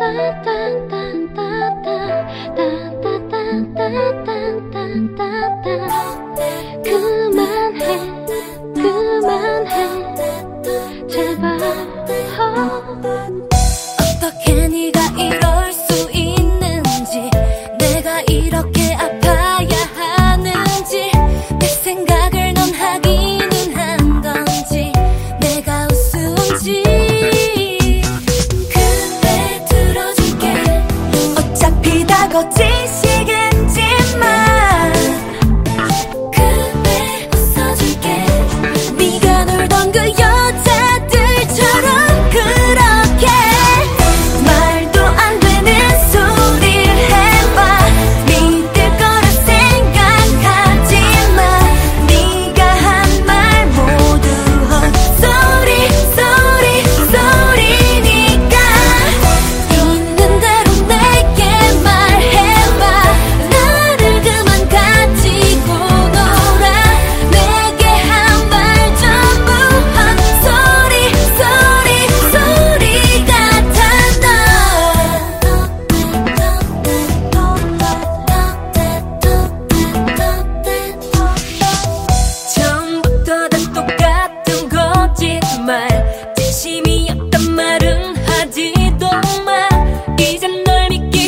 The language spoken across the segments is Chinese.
哒哒哒 어줄게 어차피 다 걷지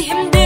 him down.